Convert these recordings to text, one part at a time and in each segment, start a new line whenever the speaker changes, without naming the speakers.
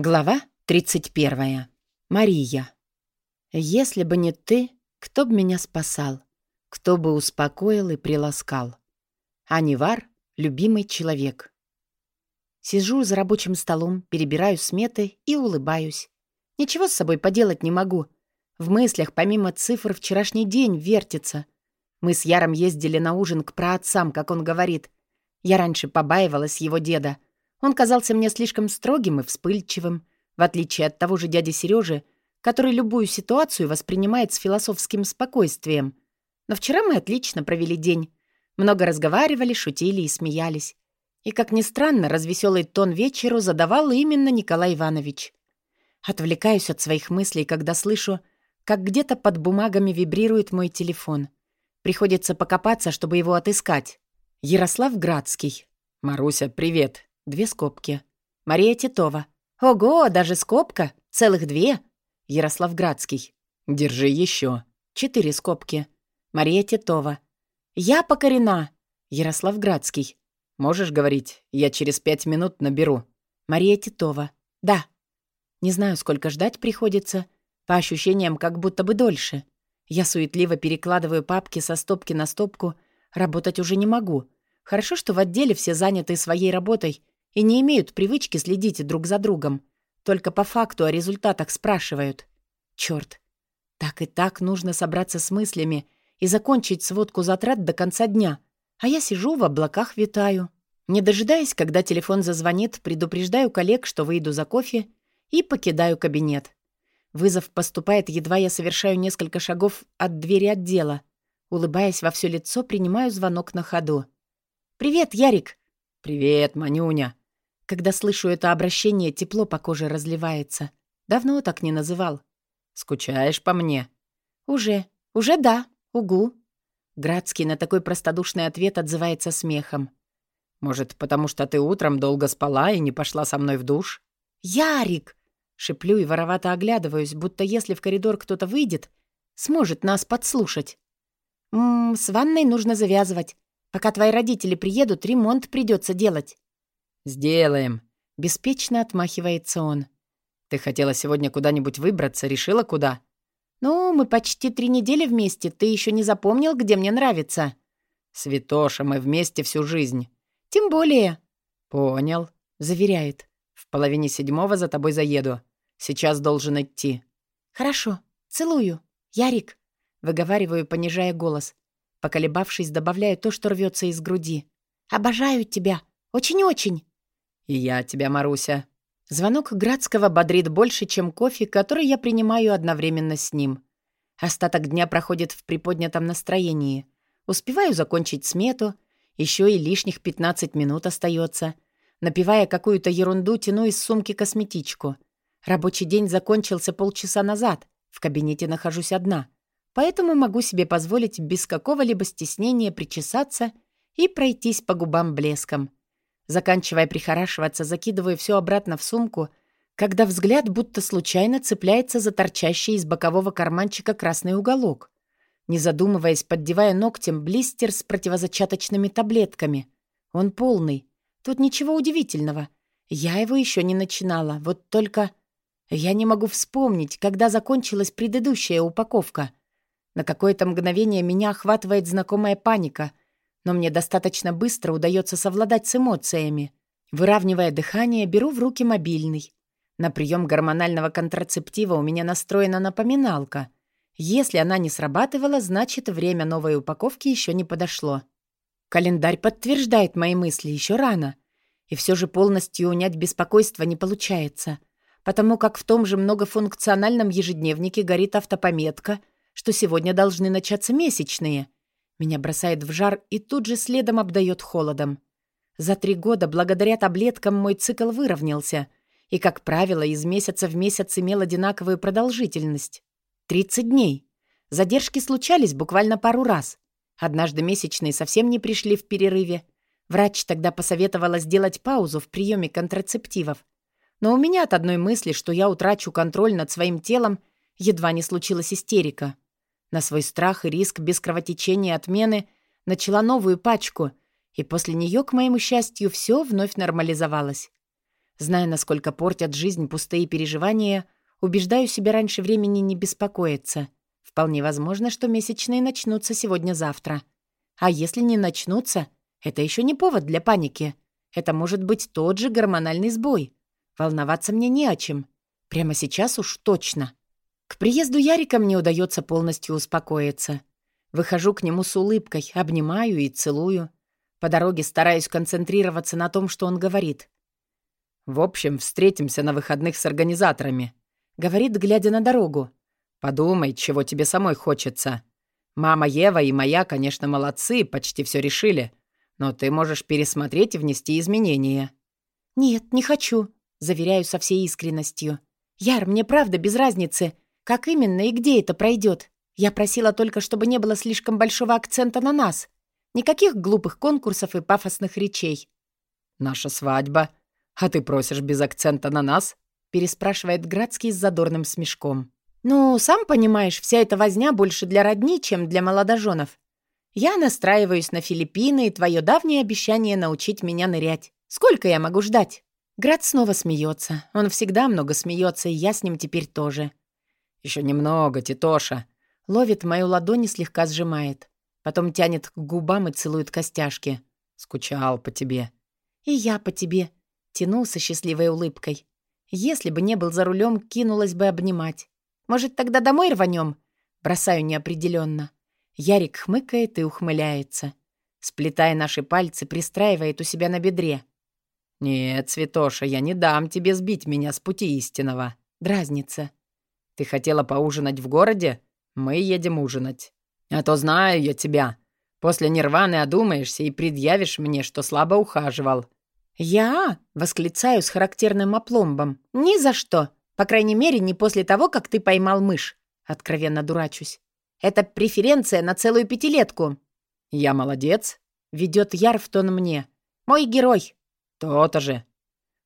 Глава 31. Мария. «Если бы не ты, кто бы меня спасал? Кто бы успокоил и приласкал?» Анивар — любимый человек. Сижу за рабочим столом, перебираю сметы и улыбаюсь. Ничего с собой поделать не могу. В мыслях, помимо цифр, вчерашний день вертится. Мы с Яром ездили на ужин к праотцам, как он говорит. Я раньше побаивалась его деда — он казался мне слишком строгим и вспыльчивым, в отличие от того же дяди Сережи, который любую ситуацию воспринимает с философским спокойствием. Но вчера мы отлично провели день. Много разговаривали, шутили и смеялись. И, как ни странно, развеселый тон вечеру задавал именно Николай Иванович. Отвлекаюсь от своих мыслей, когда слышу, как где-то под бумагами вибрирует мой телефон. Приходится покопаться, чтобы его отыскать. Ярослав Градский. «Маруся, привет. Две скобки. Мария Титова. Ого, даже скобка. Целых две. Ярослав Градский. Держи еще. Четыре скобки. Мария Титова. Я покорена. Ярослав Градский. Можешь говорить, я через пять минут наберу. Мария Титова. Да. Не знаю, сколько ждать приходится. По ощущениям, как будто бы дольше. Я суетливо перекладываю папки со стопки на стопку. Работать уже не могу. Хорошо, что в отделе все заняты своей работой, и не имеют привычки следить друг за другом. Только по факту о результатах спрашивают. Чёрт. Так и так нужно собраться с мыслями и закончить сводку затрат до конца дня. А я сижу в облаках витаю. Не дожидаясь, когда телефон зазвонит, предупреждаю коллег, что выйду за кофе и покидаю кабинет. Вызов поступает, едва я совершаю несколько шагов от двери отдела. Улыбаясь во все лицо, принимаю звонок на ходу. «Привет, Ярик!» «Привет, Манюня!» Когда слышу это обращение, тепло по коже разливается. Давно так не называл. «Скучаешь по мне?» «Уже. Уже да. Угу». Градский на такой простодушный ответ отзывается смехом. «Может, потому что ты утром долго спала и не пошла со мной в душ?» «Ярик!» Шиплю и воровато оглядываюсь, будто если в коридор кто-то выйдет, сможет нас подслушать. «Ммм, с ванной нужно завязывать. Пока твои родители приедут, ремонт придется делать».
«Сделаем», —
беспечно отмахивается он.
«Ты хотела сегодня куда-нибудь выбраться, решила куда?»
«Ну, мы почти три недели вместе, ты еще не запомнил, где мне нравится?»
«Святоша, мы вместе всю жизнь».
«Тем более».
«Понял», —
заверяет.
«В половине седьмого за тобой заеду. Сейчас должен идти».
«Хорошо. Целую. Ярик», — выговариваю, понижая голос. Поколебавшись, добавляю то, что рвется из груди. «Обожаю тебя. Очень-очень».
«И я тебя, Маруся».
Звонок Градского бодрит больше, чем кофе, который я принимаю одновременно с ним. Остаток дня проходит в приподнятом настроении. Успеваю закончить смету, еще и лишних 15 минут остается. Напивая какую-то ерунду, тяну из сумки косметичку. Рабочий день закончился полчаса назад. В кабинете нахожусь одна. Поэтому могу себе позволить без какого-либо стеснения причесаться и пройтись по губам блеском. Заканчивая прихорашиваться, закидываю все обратно в сумку, когда взгляд будто случайно цепляется за торчащий из бокового карманчика красный уголок. Не задумываясь, поддевая ногтем блистер с противозачаточными таблетками. Он полный. Тут ничего удивительного. Я его еще не начинала. Вот только... Я не могу вспомнить, когда закончилась предыдущая упаковка. На какое-то мгновение меня охватывает знакомая паника — но мне достаточно быстро удается совладать с эмоциями. Выравнивая дыхание, беру в руки мобильный. На прием гормонального контрацептива у меня настроена напоминалка. Если она не срабатывала, значит, время новой упаковки еще не подошло. Календарь подтверждает мои мысли еще рано. И все же полностью унять беспокойство не получается, потому как в том же многофункциональном ежедневнике горит автопометка, что сегодня должны начаться месячные — меня бросает в жар и тут же следом обдает холодом. За три года благодаря таблеткам мой цикл выровнялся и, как правило, из месяца в месяц имел одинаковую продолжительность. 30 дней. Задержки случались буквально пару раз. Однажды месячные совсем не пришли в перерыве. Врач тогда посоветовала сделать паузу в приеме контрацептивов. Но у меня от одной мысли, что я утрачу контроль над своим телом, едва не случилась истерика. На свой страх и риск без кровотечения отмены начала новую пачку, и после нее, к моему счастью, все вновь нормализовалось. Зная, насколько портят жизнь пустые переживания, убеждаю себя раньше времени не беспокоиться. Вполне возможно, что месячные начнутся сегодня-завтра. А если не начнутся, это еще не повод для паники. Это может быть тот же гормональный сбой. Волноваться мне не о чем. Прямо сейчас уж точно. К приезду Ярика мне удается полностью успокоиться. Выхожу к нему с улыбкой, обнимаю и целую. По дороге стараюсь концентрироваться на том, что он говорит.
«В общем, встретимся на выходных с организаторами», —
говорит, глядя на дорогу.
«Подумай, чего тебе самой хочется. Мама Ева и моя, конечно, молодцы, почти все решили. Но ты можешь пересмотреть и внести изменения».
«Нет, не хочу», — заверяю со всей искренностью. «Яр, мне правда без разницы, как именно и где это пройдет. Я просила только, чтобы не было слишком большого акцента на нас. Никаких глупых конкурсов и пафосных речей».
«Наша свадьба. А ты просишь без акцента на нас?»
переспрашивает Градский с задорным смешком. «Ну, сам понимаешь, вся эта возня больше для родни, чем для молодоженов. Я настраиваюсь на Филиппины и твое давнее обещание научить меня нырять. Сколько я могу ждать?» Град снова смеется. Он всегда много смеется, и я с ним теперь тоже.
Еще немного, Титоша».
Ловит мою ладонь и слегка сжимает. Потом тянет к губам и целует костяшки.
«Скучал по тебе».
«И я по тебе», — тянулся счастливой улыбкой. «Если бы не был за рулем, кинулась бы обнимать. Может, тогда домой рванем?» Бросаю неопределенно. Ярик хмыкает и ухмыляется. Сплетая наши пальцы, пристраивает у себя на бедре.
«Нет, Святоша, я не дам тебе сбить меня с пути истинного».
Дразнится.
«Ты хотела поужинать в городе? Мы едем ужинать. А то знаю я тебя. После нирваны одумаешься и предъявишь мне, что слабо ухаживал».
«Я?» — восклицаю с характерным опломбом. «Ни за что. По крайней мере, не после того, как ты поймал мышь». Откровенно дурачусь. Это преференция на целую пятилетку».
«Я молодец», —
ведет Яр в тон мне. «Мой герой».
«То-то же».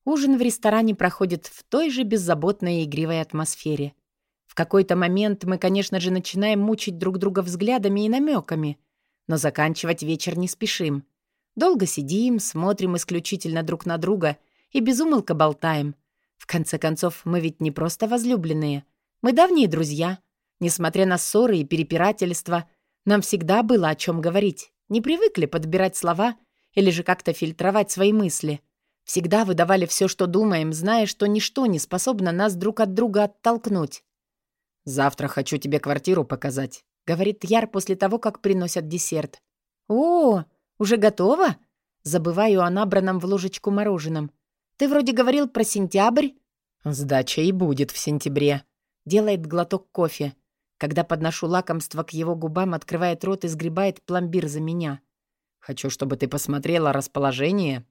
Ужин в ресторане проходит в той же беззаботной и игривой атмосфере. В какой-то момент мы, конечно же, начинаем мучить друг друга взглядами и намеками, но заканчивать вечер не спешим. Долго сидим, смотрим исключительно друг на друга и безумолко болтаем. В конце концов, мы ведь не просто возлюбленные. Мы давние друзья — Несмотря на ссоры и перепирательства, нам всегда было о чем говорить. Не привыкли подбирать слова или же как-то фильтровать свои мысли. Всегда выдавали все, что думаем, зная, что ничто не способно нас друг от друга оттолкнуть.
«Завтра хочу тебе квартиру показать», —
говорит Яр после того, как приносят десерт. «О, уже готово?» Забываю о набранном в ложечку мороженом. «Ты вроде говорил про сентябрь?»
«Сдача и будет в сентябре», —
делает глоток кофе. Когда подношу лакомство к его губам, открывает рот и сгребает пломбир за меня.
«Хочу, чтобы ты посмотрела расположение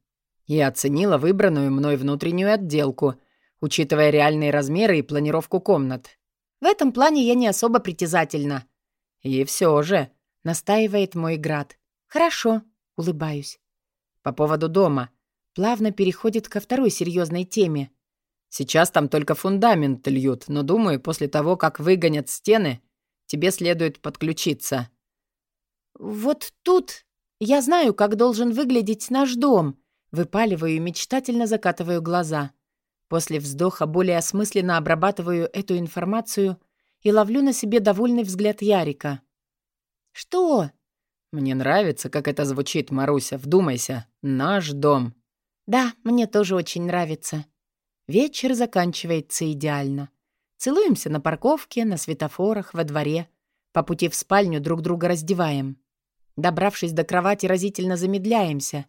и оценила выбранную мной внутреннюю отделку, учитывая реальные размеры и планировку комнат».
«В этом плане я не особо притязательна».
«И все же», —
настаивает мой град. «Хорошо», — улыбаюсь.
«По поводу дома».
Плавно переходит ко второй серьезной теме.
Сейчас там только фундамент льют, но думаю, после того, как выгонят стены, тебе следует подключиться».
«Вот тут я знаю, как должен выглядеть наш дом», выпаливаю и мечтательно закатываю глаза. После вздоха более осмысленно обрабатываю эту информацию и ловлю на себе довольный взгляд Ярика. «Что?»
«Мне нравится, как это звучит, Маруся. Вдумайся. Наш дом».
«Да, мне тоже очень нравится. Вечер заканчивается идеально. Целуемся на парковке, на светофорах, во дворе. По пути в спальню друг друга раздеваем. Добравшись до кровати, разительно замедляемся.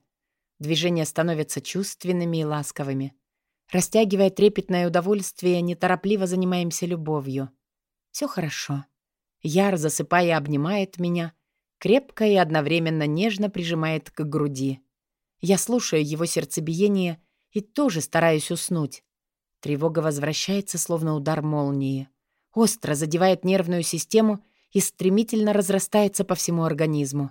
Движения становятся чувственными и ласковыми. Растягивая трепетное удовольствие, неторопливо занимаемся любовью. Все хорошо. Яр, засыпая, обнимает меня, крепко и одновременно нежно прижимает к груди. Я слушаю его сердцебиение и тоже стараюсь уснуть. Тревога возвращается, словно удар молнии. Остро задевает нервную систему и стремительно разрастается по всему организму.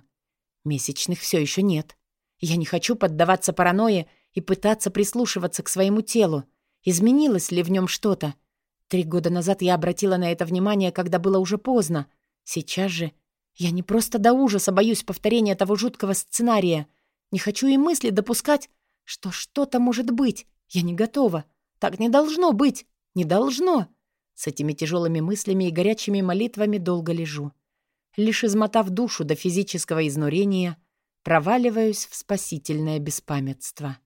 Месячных все еще нет. Я не хочу поддаваться паранойе и пытаться прислушиваться к своему телу. Изменилось ли в нем что-то? Три года назад я обратила на это внимание, когда было уже поздно. Сейчас же я не просто до ужаса боюсь повторения того жуткого сценария. Не хочу и мысли допускать, что что-то может быть, Я не готова. Так не должно быть. Не должно. С этими тяжелыми мыслями и горячими молитвами долго лежу. Лишь измотав душу до физического изнурения, проваливаюсь в спасительное беспамятство.